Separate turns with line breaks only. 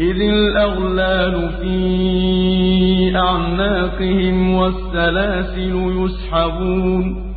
إِذِ الْأَغْلَالُ فِي أَعْنَاقِهِمْ وَالسَّلَاسِلُ يُسْحَبُونَ